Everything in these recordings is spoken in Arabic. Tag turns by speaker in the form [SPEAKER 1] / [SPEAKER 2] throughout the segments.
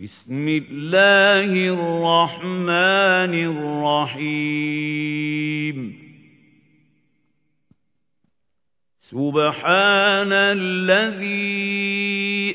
[SPEAKER 1] بسم الله الرحمن الرحيم. سبحان الذي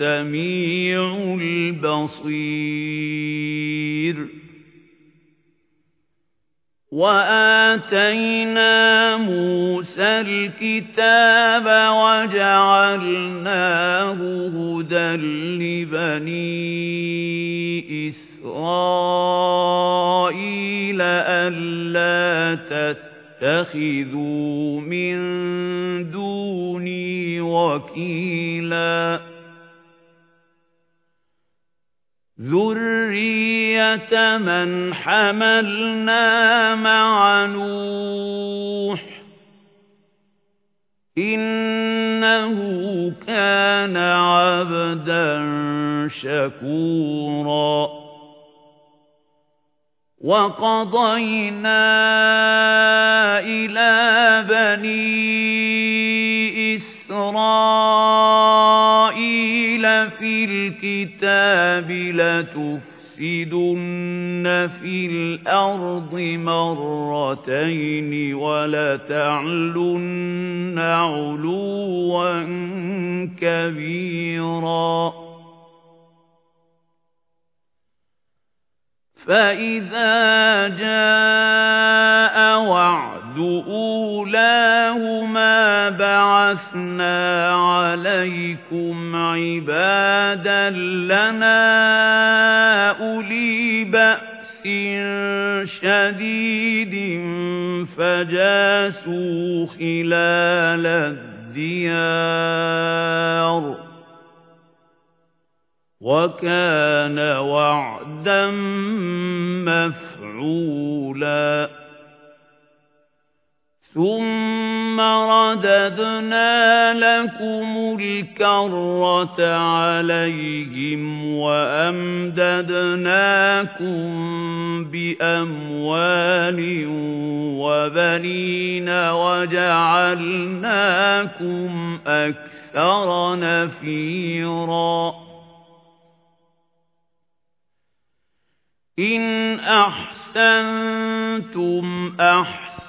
[SPEAKER 1] السَّمِيعُ الْبَصِيرُ. وَآتَيْنَا مُوسَى الْكِتَابَ وَجَعَلْنَاهُ هُدًى لِبَنِي إِسْرَائِيلَ أَلَّا تَتَّخِذُوا مِن دُونِي وَكِيلًا. ذُرِّيَّةَ مَنْ حَمَلْنَا مَعَ نُوحٍ إِنَّهُ كَانَ عَبْدًا شَكُورًا وَقَضَيْنَا إِلَى بَنِي إِسْرَائِيلَ فِي الْكِتَابِ لَتُفْسِدُنَّ فِي الْأَرْضِ مَرَّتَيْنِ وَلَتَعْلُنَّ عُلُوًّا كَبِيرًا. فَإِذَا جَاءَ وَعْدُ أُولَاهُمَا بَعَثْنَا عَلَيْكُمْ عِبَادًا لَّنَا أُولِي بَأْسٍ شَدِيدٍ فَجَاسُوا خِلَالَ الدِّيَارِ وَكَانَ وَعْدًا مَّفْعُولًا ثُمَّ رَدَدْنَا لَكُمُ الْكَرَّةَ عَلَيْهِمْ وَأَمْدَدْنَاكُم بِأَمْوَالٍ وَبَنِينَ وَجَعَلْنَاكُمْ أَكْثَرَ نَفِيرًا إِنْ أَحْسَنتُمْ أَحْسَنتُمْ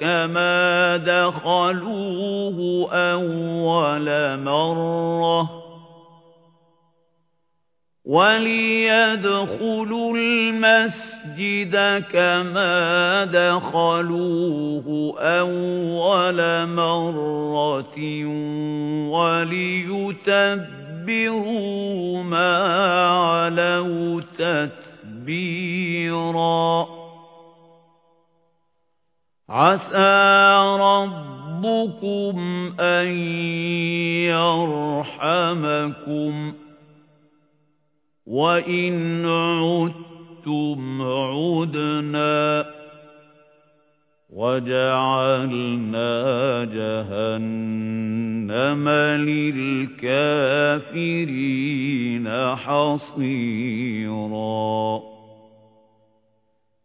[SPEAKER 1] كَمَا دَخَلُوهُ أَوَّلَ مَرَّةٍ وَلِيَدْخُلُوا الْمَسْجِدَ كَمَا دَخَلُوهُ أَوَّلَ مَرَّةٍ وَلِيُتَبِّرُوا مَا عَلَوْا تَتْبِيرًا عَسَى رَبُّكُمْ أَن يَرْحَمَكُمْ وَإِنْ عُدتُّمْ عُدْنَا وَجَعَلْنَا جَهَنَّمَ لِلْكَافِرِينَ حَصِيرًا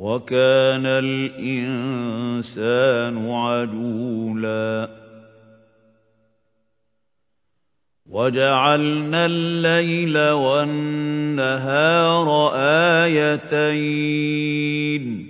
[SPEAKER 1] وَكَانَ الْإِنسَانُ عَجُولًا. وَجَعَلْنَا اللَّيْلَ وَالنَّهَارَ آيَتَيْنِ.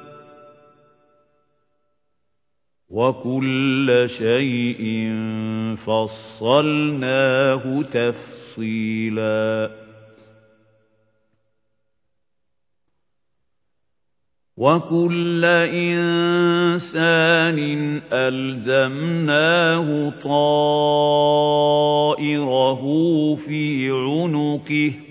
[SPEAKER 1] وَكُلَّ شَيْءٍ فَصَّلْنَاهُ تَفْصِيلًا وَكُلَّ إِنسَانٍ أَلْزَمْنَاهُ طَائِرَهُ فِي عُنُقِهِ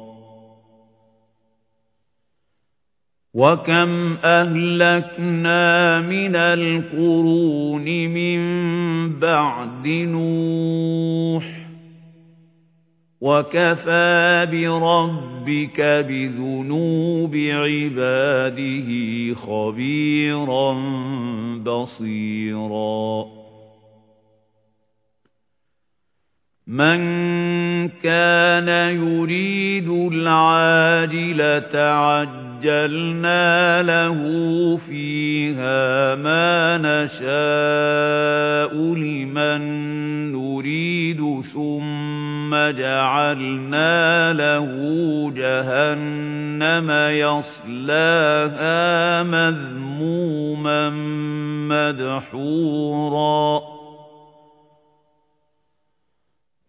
[SPEAKER 1] وَكَمْ أَهْلَكْنَا مِنَ الْقُرُونِ مِنْ بَعْدِ نُوحٍ وَكَفَى بِرَبِّكَ بِذُنُوبِ عِبَادِهِ خَبِيرًا بَصِيرًا مَنْ كَانَ يُرِيدُ الْعَاجِلَةَ عَجَّلْنَا عَجَّلْنَا لَهُ فِيهَا مَا نَشَاءُ لِمَن نُّرِيدُ ثُمَّ جَعَلْنَا لَهُ جَهَنَّمَ يَصْلَاهَا مَذْمُومًا مَّدْحُورًا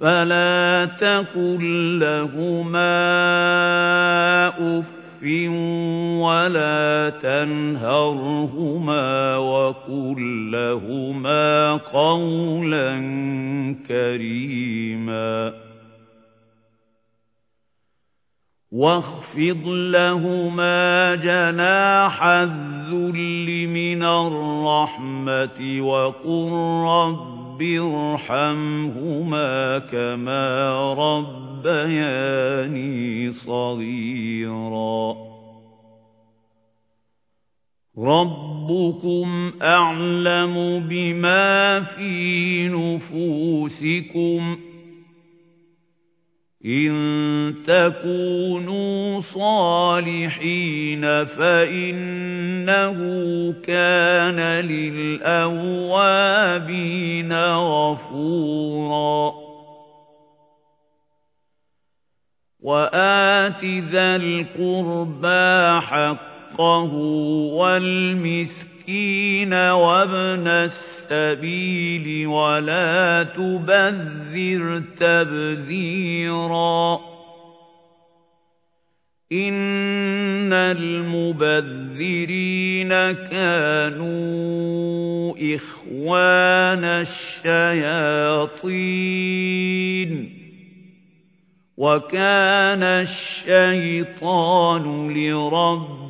[SPEAKER 1] فَلَا تَقُل لَّهُمَا أُفٍّ وَلَا تَنْهَرْهُمَا وَقُل لَّهُمَا قَوْلًا كَرِيمًا وَاخْفِضْ لَهُمَا جَنَاحَ الذُّلِّ مِنَ الرَّحْمَةِ وَقُل رَّبِّ ارْحَمْهُمَا كَمَا ربياني صغيرا. ربكم أعلم بما في نفوسكم. إن تكونوا صالحين فإنه كان للأوابين غفوراً. وآت ذا القربى حقه والمسكين وابن السبيل ولا تبذر تبذيرا. إن المبذرين كانوا إخوان الشياطين. وَكَانَ الشَّيْطَانُ لِرَبِّهِ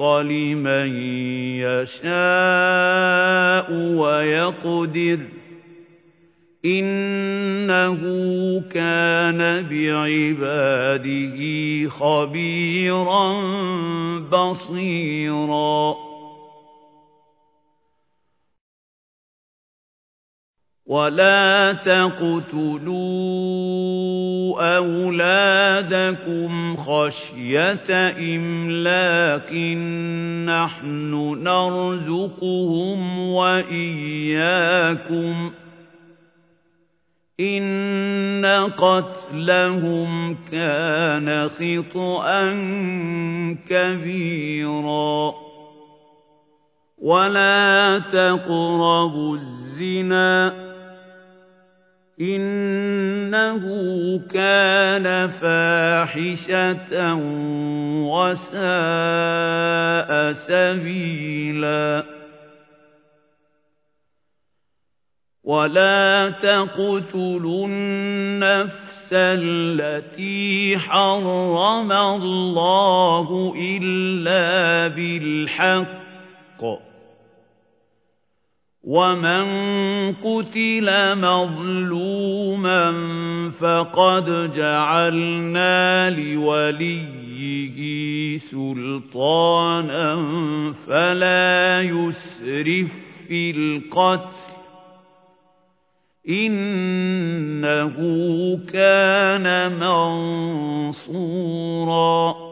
[SPEAKER 1] لِمَن يَشَاءُ وَيَقْدِرُ إِنَّهُ كَانَ بِعِبَادِهِ خَبِيرًا بَصِيرًا وَلَا تَقْتُلُوا أَوْلَادَكُمْ خَشْيَةَ إِمْلَاقٍ نَّحْنُ نَرْزُقُهُمْ وَإِيَّاكُمْ ۚ إِنَّ قَتْلَهُمْ كَانَ خِطْئًا كَبِيرًا وَلَا تَقْرَبُوا الزِّنَا إِنَّهُ كَانَ فَاحِشَةً وَسَاءَ سَبِيلًا وَلَا تَقْتُلُوا النَّفْسَ الَّتِي حَرَّمَ اللَّهُ إِلَّا بِالْحَقِّ وَمَن قُتِلَ مَظْلُومًا فَقَدْ جَعَلْنَا لِوَلِيِّهِ سُلْطَانًا فَلَا يُسْرِف فِّي الْقَتْلِ إِنَّهُ كَانَ مَنصُورًا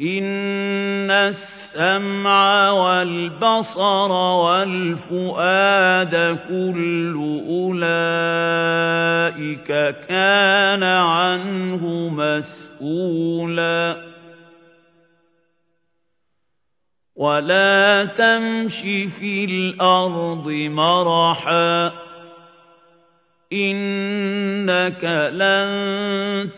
[SPEAKER 1] إِنَّ السَّمْعَ وَالْبَصَرَ وَالْفُؤَادَ كُلُّ أُولَئِكَ كَانَ عَنْهُ مَسْئُولًا وَلَا تَمْشِ فِي الْأَرْضِ مَرَحًا إِنَّكَ لَن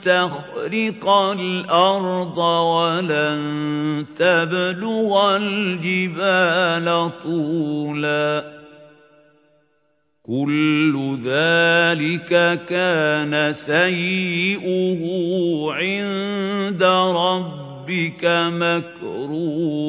[SPEAKER 1] تَخْرِقَ الْأَرْضَ وَلَن تَبْلُغَ الْجِبَالَ طُولًا كُلُّ ذَلِكَ كَانَ سَيِّئُهُ عِندَ رَبِّكَ مَكْرُوهًا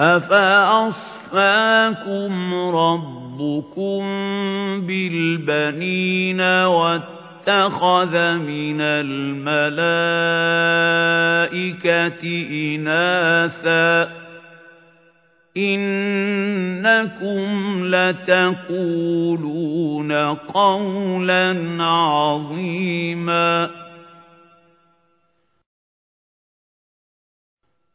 [SPEAKER 1] أَفَأَصْفَاكُمْ رَبُّكُم بِالْبَنِينَ وَاتَّخَذَ مِنَ الْمَلَائِكَةِ إِنَاثًا ۚ إِنَّكُمْ لَتَقُولُونَ قَوْلًا عَظِيمًا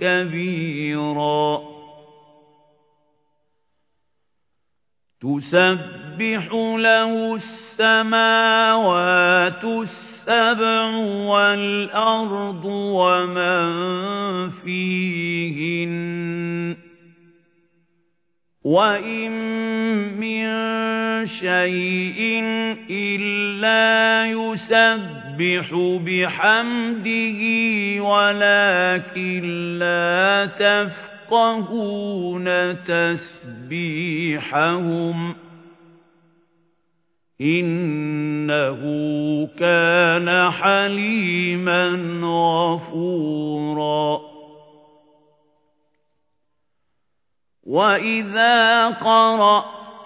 [SPEAKER 1] كَبِيرًا. تُسَبِّحُ لَهُ السَّمَاوَاتُ السَّبْعُ وَالْأَرْضُ وَمَن فِيهِنَّ. وَإِن مِّن شَيْءٍ إِلَّا يُسَبِّحُ بِحَمْدِهِ وَلَٰكِن لَّا تَفْقَهُونَ تَسْبِيحَهُمْ ۗ إِنَّهُ كَانَ حَلِيمًا غَفُورًا وَإِذَا قَرَأْتَ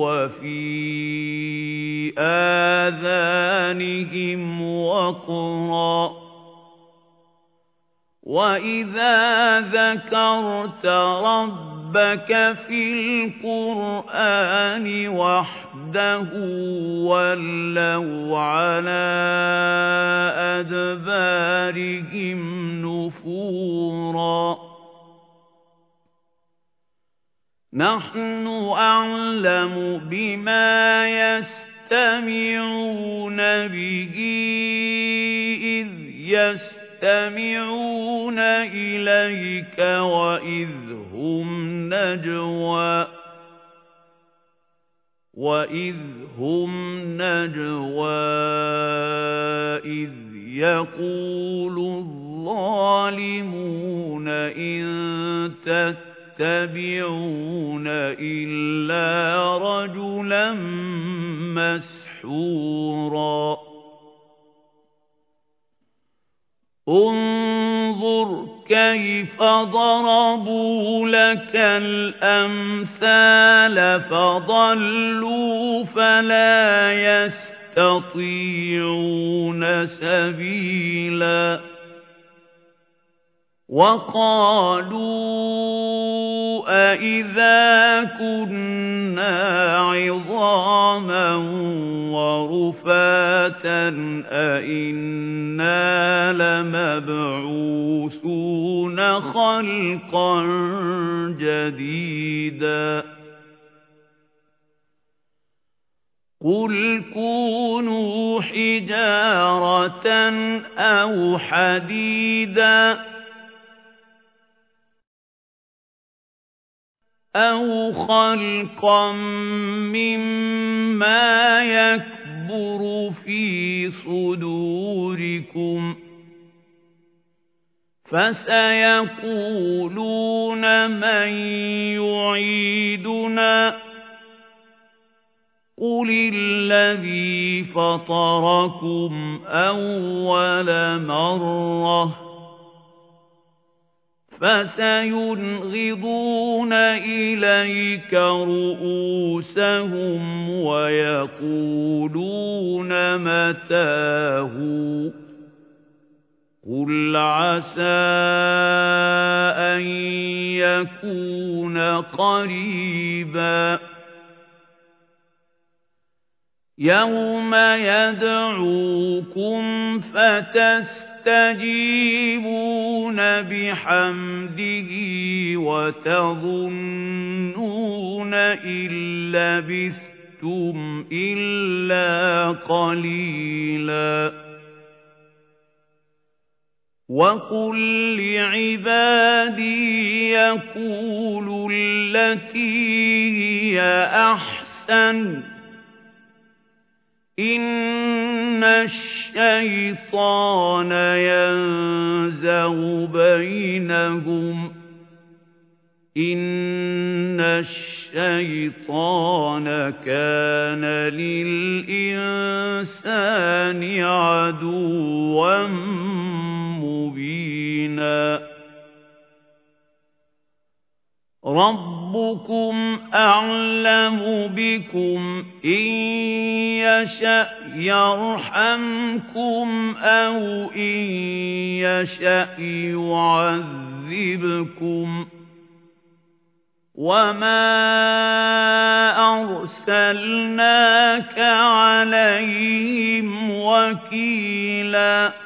[SPEAKER 1] وَفِي آذَانِهِمْ وَقْرًا وَإِذَا ذَكَرْتَ رَبَّكَ فِي الْقُرْآنِ وَحْدَهُ وَلَّوْا عَلَىٰ أَدْبَارِهِمْ نُفُورًا نَحْنُ أَعْلَمُ بِمَا يَسْتَمِعُونَ بِهِ إِذْ يَسْتَمِعُونَ إِلَيْكَ وَإِذْ هُمْ نَجْوَىٰ. وَإِذْ هُمْ نَجْوَىٰ إِذْ يَقُولُ الظَّالِمُونَ إِن تَتَّبِعُونَ إِلَّا رَجُلًا مَّسْحُورًا. انظُرْ كَيْفَ ضَرَبُوا لَكَ الْأَمْثَالَ فَضَلُّوا فَلَا يَسْتَطِيعُونَ سَبِيلًا. وَقَالُوا أَإِذَا كُنَّا عِظَامًا وَرُفَاتًا أَإِنَّا لَمَبْعُوثُونَ خَلْقًا جَدِيدًا قُلْ كُونُوا حِجَارَةً أَوْ حَدِيدًا أَوْ خَلْقًا مِّمَّا يَكْبُرُ فِي صُدُورِكُمْ ۚ فَسَيَقُولُونَ مَن يُعِيدُنَا ۖ قُلِ الَّذِي فَطَرَكُمْ أَوَّلَ مَرَّةٍ فَسَيُنْغِضُونَ إِلَيْكَ رُءُوسَهُمْ وَيَقُولُونَ مَتَىٰ هُوَ قُلْ عَسَىٰ أَن يَكُونَ قَرِيبًا. يَوْمَ يَدْعُوكُمْ فَتَسْتَجِيبُونَ تستجيبون بحمده وتظنون إن لبثتم إلا قليلا. وقل لعبادي يقولوا التي هي أحسن. الشَّيْطَانَ يَنزَغُ بَيْنَهُمْ. إِنَّ الشَّيْطَانَ كَانَ لِلْإِنسَانِ عَدُوًّا مُّبِينًا. رَبُّكُمْ أَعْلَمُ بِكُمْ إِن يَشَأْ يَرْحَمْكُمْ أَوْ إِن يَشَأْ يُعَذِّبْكُمْ وَمَا أَرْسَلْنَاكَ عَلَيْهِمْ وَكِيلًا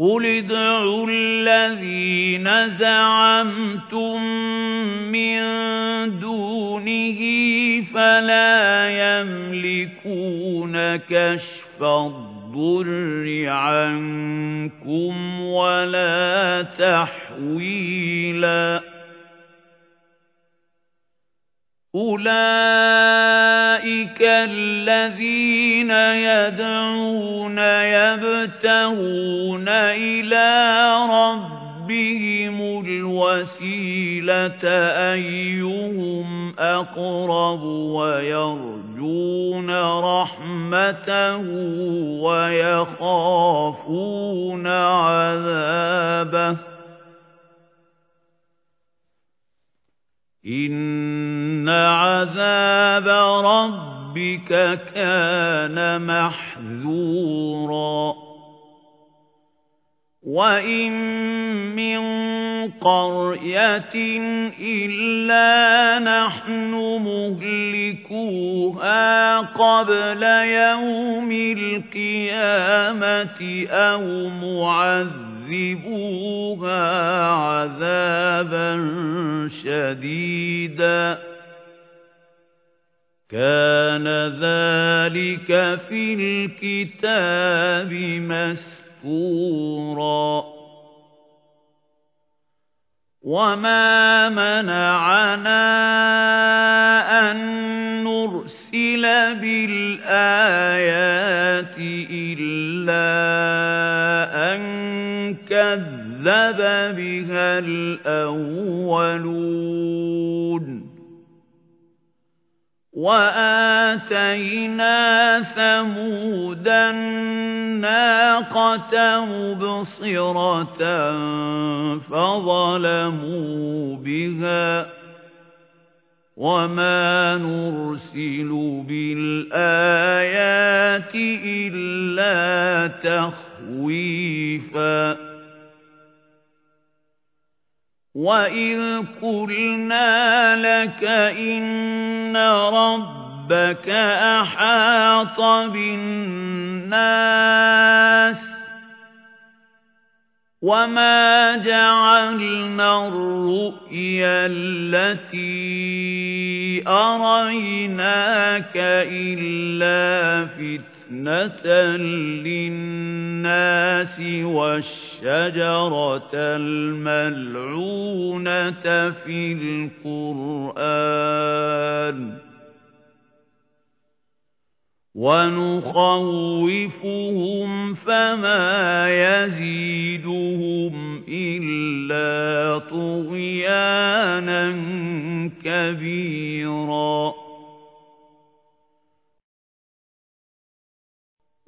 [SPEAKER 1] قُلِ ادْعُوا الَّذِينَ زَعَمْتُم مِّن دُونِهِ فَلَا يَمْلِكُونَ كَشْفَ الضُّرِّ عَنكُمْ وَلَا تَحْوِيلًا أُولَئِكَ الَّذِينَ يَدْعُونَ يَبْتَغُونَ إِلَى رَبِّهِمُ الْوَسِيلَةَ أَيُّهُمْ أَقْرَبُ وَيَرْجُونَ رَحْمَتَهُ وَيَخَافُونَ عَذَابَهُ إِنَّ عَذَابَ رَبِّكَ كَانَ مَحْذُورًا وَإِن مِّن قَرْيَةٍ إِلَّا نَحْنُ مُهْلِكُوهَا قَبْلَ يَوْمِ الْقِيَامَةِ أَوْ مُعَذِّبُوهَا عَذَابًا شَدِيدًا. كَانَ ذَلِكَ فِي الْكِتَابِ مَسْطُورًا. وَمَا مَنَعَنَا أَن نُّرْسِلَ بِالْآيَاتِ إِلَّا كَذَّبَ بِهَا الْأَوَّلُونَ وَآتَيْنَا ثَمُودَ النَّاقَةَ مُبْصِرَةً فَظَلَمُوا بِهَا وَمَا نُرْسِلُ بِالْآيَاتِ إِلَّا تَخْوِيفًا وَإِذْ قُلْنَا لَكَ إِنَّ رَبَّكَ أَحَاطَ بِالنَّاسِ وَمَا جَعَلْنَا الرُّؤْيَا الَّتِي أَرَيْنَاكَ إِلَّا فِتْنَةً لِلنَّاسِ وَالشَّجَرَةَ الْمَلْعُونَةَ فِي الْقُرْآنِ وَنُخَوِّفُهُمْ فَمَا يَزِيدُهُمْ إِلَّا طُغْيَانًا كَبِيرًا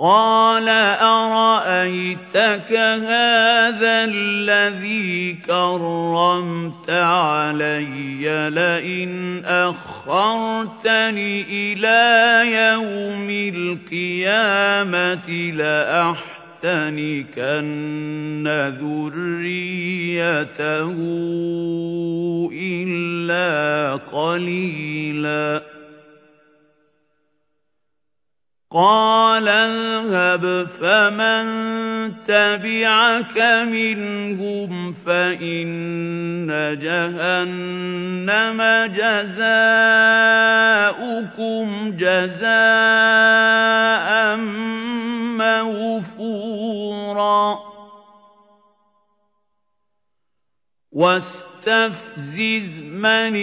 [SPEAKER 1] قَالَ أَرَأَيْتَكَ هَذَا الَّذِي كَرَّمْتَ عَلَيَّ لَئِنْ أَخَّرْتَنِ إِلَى يَوْمِ الْقِيَامَةِ لَأَحْتَنِكَنَّ ذُرِّيَّتَهُ إِلَّا قَلِيلًا قَالَ اذْهَبْ فَمَن تَبِعَكَ مِنْهُمْ فَإِنَّ جَهَنَّمَ جَزَاؤُكُمْ جَزَاءً مَّوْفُورًا. وَاسْتَفْزِزْ مَنِ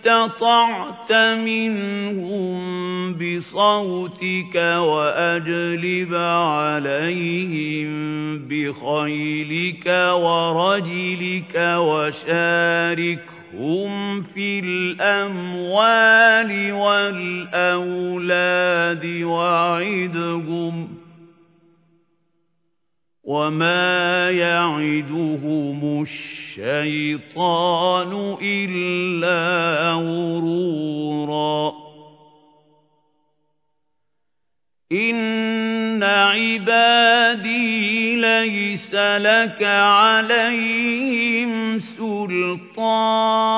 [SPEAKER 1] اسْتَطَعْتَ مِنْهُم بِصَوْتِكَ وَأَجْلِبْ عَلَيْهِم بخيلك ورجلك وشاركهم في الأموال والأولاد وعدهم وما يعدهم الشيطان إلا غرورا إن عبادي ليس لك عليهم سلطان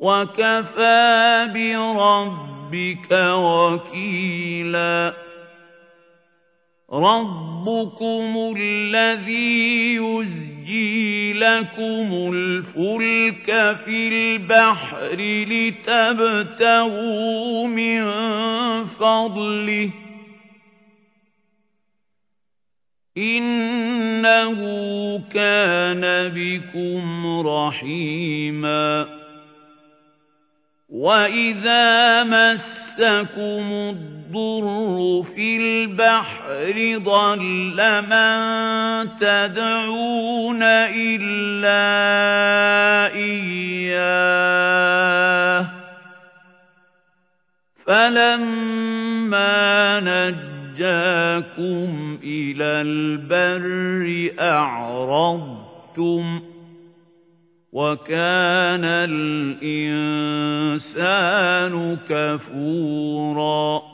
[SPEAKER 1] وكفى بربك وكيلا ربكم الذي يزجي لكم الفلك في البحر لتبتغوا من فضله إنه كان بكم رحيما وإذا مسكم الضر في البحر ضل من تدعون إلا إياه. فلما نجاكم إلى البر أعرضتم وكان الإنسان كفورا.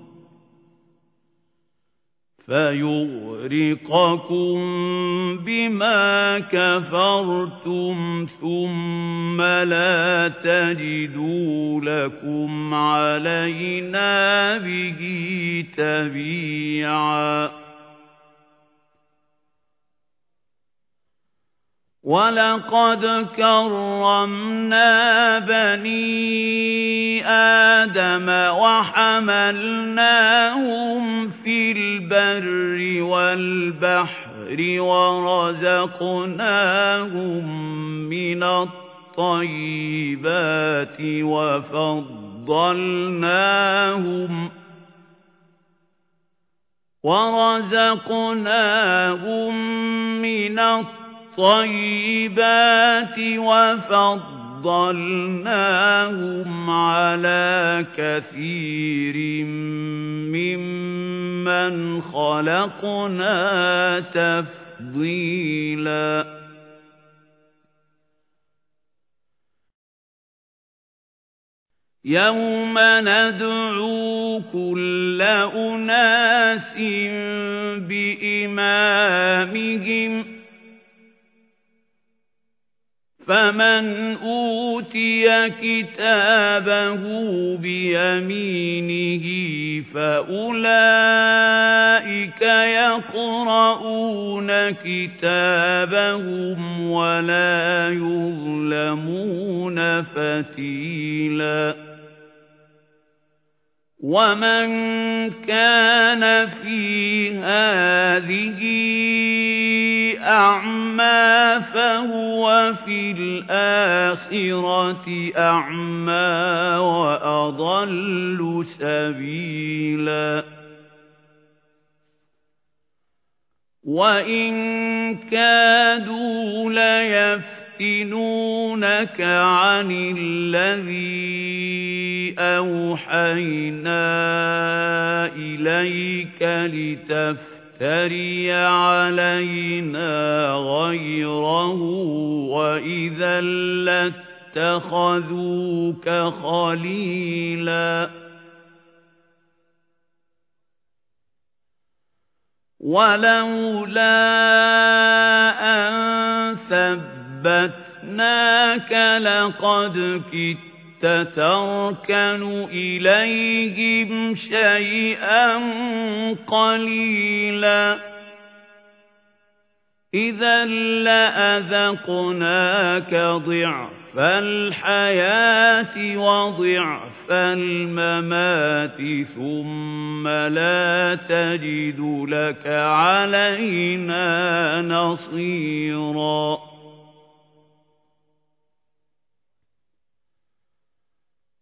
[SPEAKER 1] فَيُغْرِقَكُم بِمَا كَفَرْتُمْ ثُمَّ لَا تَجِدُوا لَكُمْ عَلَيْنَا بِهِ تَبِيعًا. وَلَقَدْ كَرَّمْنَا بَنِي آدَمَ وَحَمَلْنَاهُمْ فِي الْبَرِّ وَالْبَحْرِ وَرَزَقْنَاهُم مِّنَ الطَّيِّبَاتِ وَفَضَّلْنَاهُمْ وَرَزَقْنَاهُم مِّنَ الطَّيِّبَاتِ وَفَضَّلْنَاهُمْ عَلَى كَثِيرٍ مِّمَّنْ خَلَقْنَا تَفْضِيلًا يَوْمَ نَدْعُو كُلَّ أُنَاسٍ بِإِمَامِهِمْ فَمَنْ أُوتِيَ كِتَابَهُ بِيَمِينِهِ فَأُولَئِكَ يَقْرَؤُونَ كِتَابَهُمْ وَلَا يُظْلَمُونَ فَتِيلًا. وَمَنْ كَانَ فِي هَذِهِ أَعْمَى فَهُوَ فِي الْآخِرَةِ أَعْمَى وَأَضَلُّ سَبِيلًا. وَإِنْ كَادُوا لَيَفْتِنُونَكَ عَنِ الَّذِي أَوْحَيْنَا إِلَيْكَ لِتَفْتَرِيَ عَلَيْنَا غَيْرَهُ وَإِذًا اتخذوك خليلا ولولا أن ثبتناك لقد كدت تركن إليهم شيئا قليلا. إذا لأذقناك ضعف الحياة وضعف الممات ثم لا تجد لك علينا نصيراً.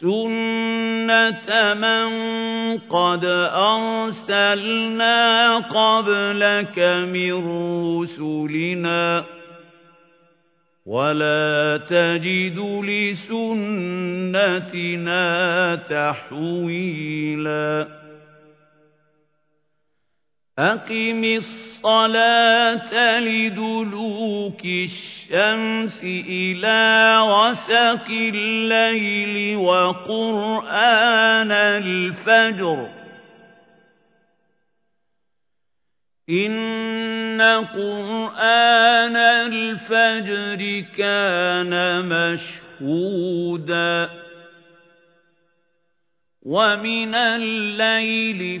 [SPEAKER 1] سُنَّةَ مَن قَدْ أَرْسَلْنَا قَبْلَكَ مِن رُّسُلِنَا وَلَا تَجِدُ لِسُنَّتِنَا تَحْوِيلًا أَقِمِ الصَّلَاةَ لِدُلُوكِ الشَّمْسِ إِلَى غَسَقِ اللَّيْلِ وَقُرْآنَ الْفَجْرِ. إِنَّ قُرْآنَ الْفَجْرِ كَانَ مَشْهُودًا. وَمِنَ اللَّيْلِ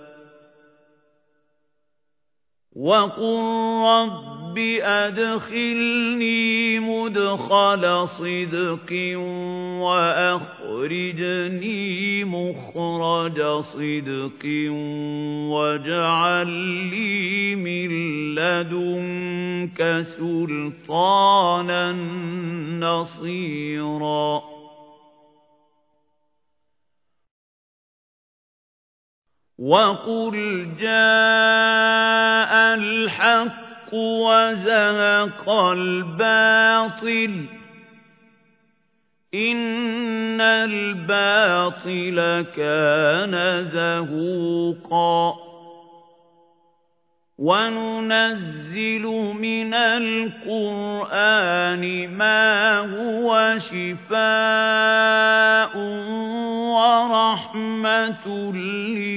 [SPEAKER 1] وَقُل رَّبِّ أَدْخِلْنِي مُدْخَلَ صِدْقٍ وَأَخْرِجْنِي مُخْرَجَ صِدْقٍ وَاجْعَل لِّي مِن لَّدُنكَ سُلْطَانًا نَّصِيرًا وَقُلْ جَاءَ الْحَقُّ وَزَهَقَ الْبَاطِلُ إِنَّ الْبَاطِلَ كَانَ زَهُوقًا وَنُنَزِّلُ مِنَ الْقُرْآنِ مَا هُوَ شِفَاءٌ وَرَحْمَةٌ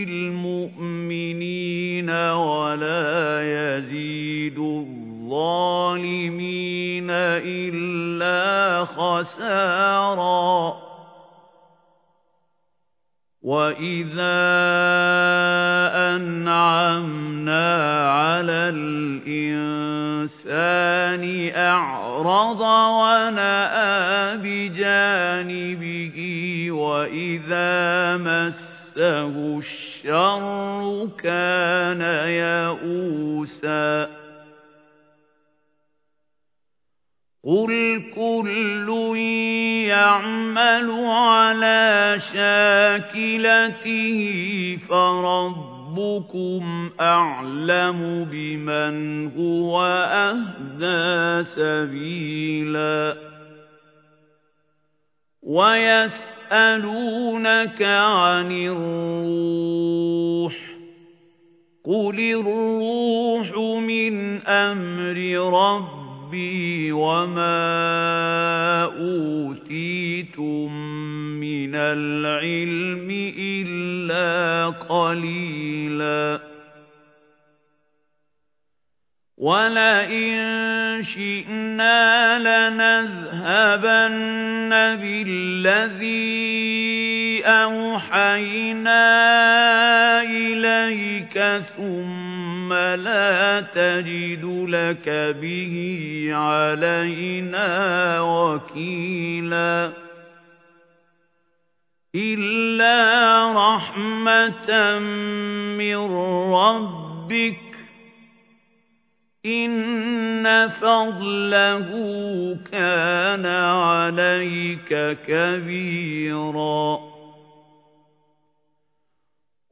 [SPEAKER 1] لِّلْمُؤْمِنِينَ وَلَا يَزِيدُ الظَّالِمِينَ إِلَّا خَسَارًا وَإِذَا أَنْعَمْنَا عَلَى الْإِنسَانِ أَعْرَضَ وَنَأَىٰ بِجَانِبِهِ وَإِذَا مَسَّهُ الشَّرُّ كَانَ يَئُوسًا قُلْ كُلٌّ يَعْمَلُ عَلَىٰ شَاكِلَتِهِ فَرَبُّكُمْ أَعْلَمُ بِمَنْ هُوَ أَهْدَىٰ سَبِيلًا وَيَسْأَلُونَكَ عَنِ الرُّوحِ قُلِ الرُّوحُ مِنْ أَمْرِ رَبِّي رَبِّي وَمَا أُوتِيتُم مِّنَ الْعِلْمِ إِلَّا قَلِيلًا وَلَئِن شِئْنَا لَنَذْهَبَنَّ بِالَّذِي أَوْحَيْنَا إِلَيْكَ ثُمَّ لَا تَجِدُ لَكَ بِهِ عَلَيْنَا وَكِيلًا إِلَّا رَحْمَةً مِّن رَّبِّكَ إِنَّ فَضْلَهُ كَانَ عَلَيْكَ كَبِيرًا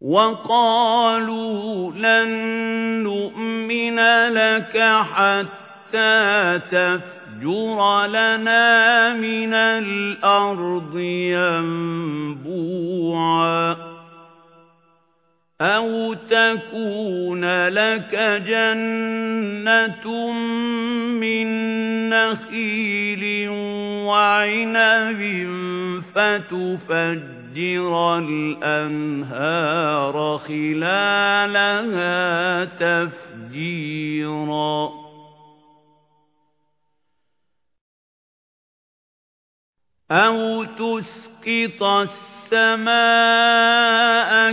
[SPEAKER 1] وَقَالُوا لَن نُّؤْمِنَ لَكَ حَتَّىٰ تَفْجُرَ لَنَا مِنَ الْأَرْضِ يَنبُوعًا أَوْ تَكُونَ لَكَ جَنَّةٌ مِّن نَّخِيلٍ وَعِنَبٍ فَتُفَجِّرَ وَيُفَجِّرَ الْأَنْهَارَ خِلَالَهَا تَفْجِيرًا. أَوْ تُسْقِطَ السَّمَاءَ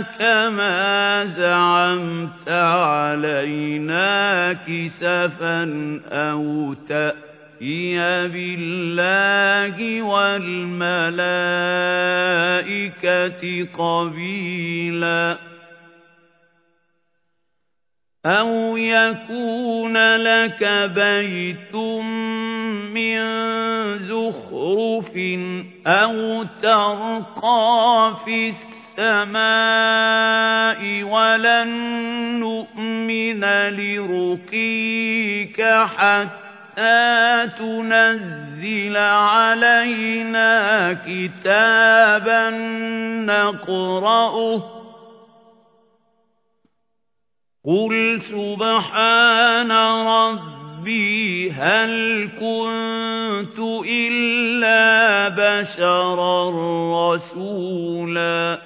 [SPEAKER 1] كَمَا زَعَمْتَ عَلَيْنَا كِسَفًا أَوْ تَأْتِيَ يَأْتِيَ بِاللَّهِ وَالْمَلَائِكَةِ قَبِيلًا. أَوْ يَكُونَ لَكَ بَيْتٌ مِّن زُخْرُفٍ أَوْ تَرْقَىٰ فِي السَّمَاءِ وَلَن نُّؤْمِنَ لِرُقِيِّكَ حَتَّىٰ حَتَّىٰ تُنَزِّلَ عَلَيْنَا كِتَابًا نَّقْرَؤُهُ ۗ قُلْ سُبْحَانَ رَبِّي هَلْ كُنتُ إِلَّا بَشَرًا رَّسُولًا.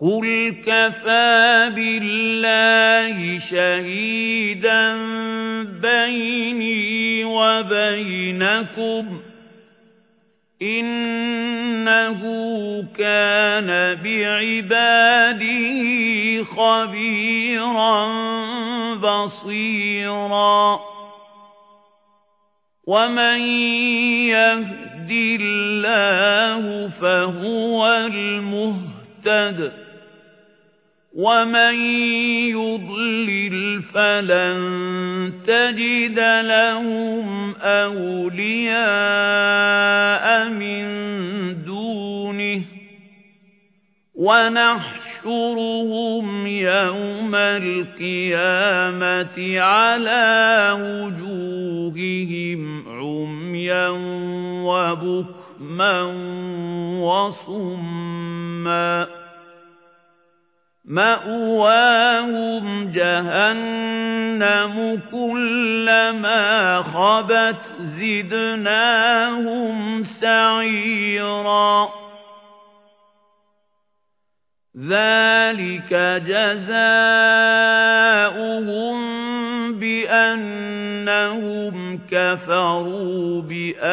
[SPEAKER 1] قُلْ كَفَىٰ بِاللَّهِ شَهِيدًا بَيْنِي وَبَيْنَكُمْ ۚ إِنَّهُ كَانَ بِعِبَادِهِ خَبِيرًا بَصِيرًا وَمَن يَهْدِ اللَّهُ فَهُوَ الْمُهْتَدِ وَمَن يُضْلِلْ فَلَن تَجِدَ لَهُمْ أَوْلِيَاءَ مِن دُونِهِ وَنَحْشُرُهُمْ يَوْمَ الْقِيَامَةِ عَلَىٰ وُجُوهِهِمْ عُمْيًا وَبُكْمًا وَصُمًّا مَأْوَاهُمْ جَهَنَّمُ كُلَّمَا خَبَتْ زِدْنَاهُمْ سَعِيرًا. ذَلِكَ جَزَاؤُهُم بِأَنَّهُمْ كَفَرُوا بِآيَاتِنَا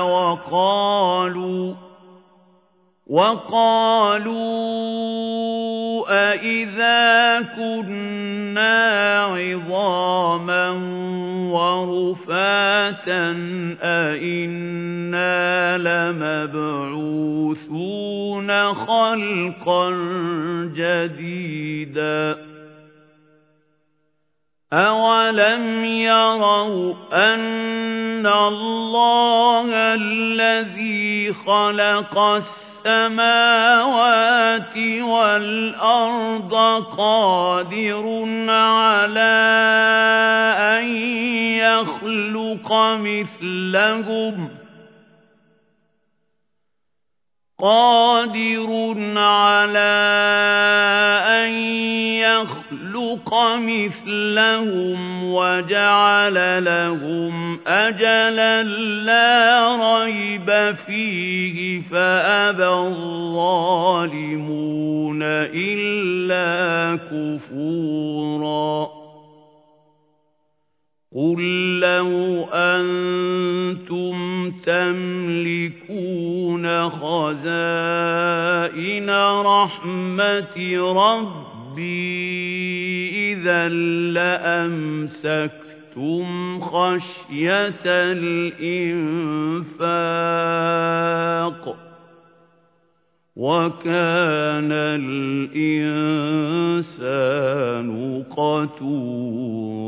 [SPEAKER 1] وَقَالُوا وَقَالُوا أَإِذَا كُنَّا عِظَامًا وَرُفَاتًا أَإِنَّا لَمَبْعُوثُونَ خَلْقًا جَدِيدًا أَوَلَمْ يَرَوْا أَنَّ اللَّهَ الَّذِي خَلَقَ السَّمَاوَاتِ السماوات والأرض قادر على أن يخلق مثلهم قادر على أن يخلق مثلهم وجعل لهم أجلا لا ريب فيه فأبى الظالمون إلا كفوراً. قُل لَّوْ أَنتُمْ تَمْلِكُونَ خَزَائِنَ رَحْمَةِ رَبِّي إِذًا لَّأَمْسَكْتُمْ خَشْيَةَ الْإِنفَاقِ وَكَانَ الْإِنسَانُ قَتُورًا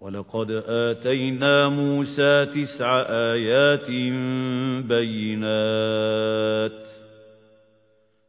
[SPEAKER 1] وَلَقَدْ آتَيْنَا مُوسَى تِسْعَ آيَاتٍ بَيِّنَاتٍ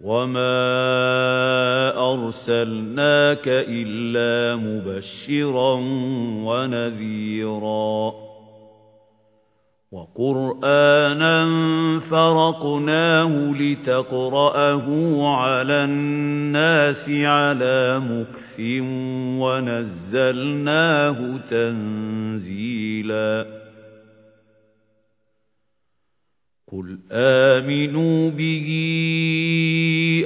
[SPEAKER 1] وَمَا أَرْسَلْنَاكَ إِلَّا مُبَشِّرًا وَنَذِيرًا وَقُرْآنًا فَرَقْنَاهُ لِتَقْرَأَهُ عَلَى النَّاسِ عَلَى مُكْثٍ وَنَزَّلْنَاهُ تَنزِيلًا قُلْ آمِنُوا بِهِ